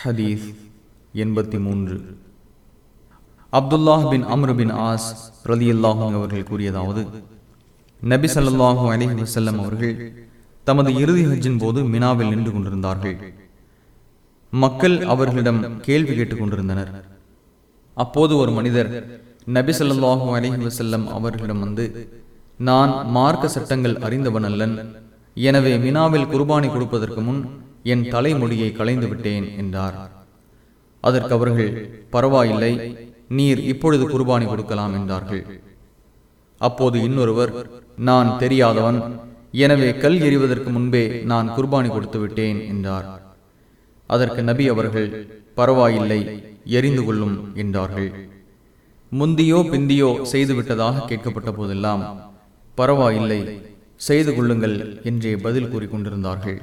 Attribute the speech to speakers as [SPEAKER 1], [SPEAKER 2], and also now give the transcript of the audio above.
[SPEAKER 1] ஹதீஸ் எண்பத்தி மூன்று அப்துல்லாஹ் பின் அம்ரு பின் ஆஸ் ரலியல்லாஹும் அவர்கள் கூறியதாவது நபி சல்லாஹூ அலி வசல்லம் அவர்கள் தமது இறுதி ஹஜ்ஜின் போது மினாவில் நின்று கொண்டிருந்தார்கள். மக்கள் அவர்களிடம் கேள்வி கேட்டுக் கொண்டிருந்தனர். அப்போது ஒரு மனிதர் நபி ஸல்லல்லாஹு அலி வசல்லம் அவர்களிடம் வந்து நான் மார்க்க சட்டங்கள் அறிந்தவன் அல்லன். எனவே மினாவில் குர்பானி கொடுப்பதற்கு முன் என் தலைமொழியை களைந்து விட்டேன் என்றார். அதற்கு அவர்கள் பரவாயில்லை நீர் இப்பொழுது குர்பானி கொடுக்கலாம் என்றார்கள். அப்போது இன்னொருவர் நான் தெரியாதவன் எனவே கல் எறிவதற்கு முன்பே நான் குர்பானி கொடுத்து விட்டேன் என்றார். அதற்கு நபி அவர்கள் பரவாயில்லை எரிந்து கொள்ளும் என்றார்கள். முந்தியோ பிந்தியோ செய்துவிட்டதாக கேட்கப்பட்ட போதெல்லாம் பரவாயில்லை செய்து கொள்ளுங்கள் என்றே பதில் கூறிக்கொண்டிருந்தார்கள்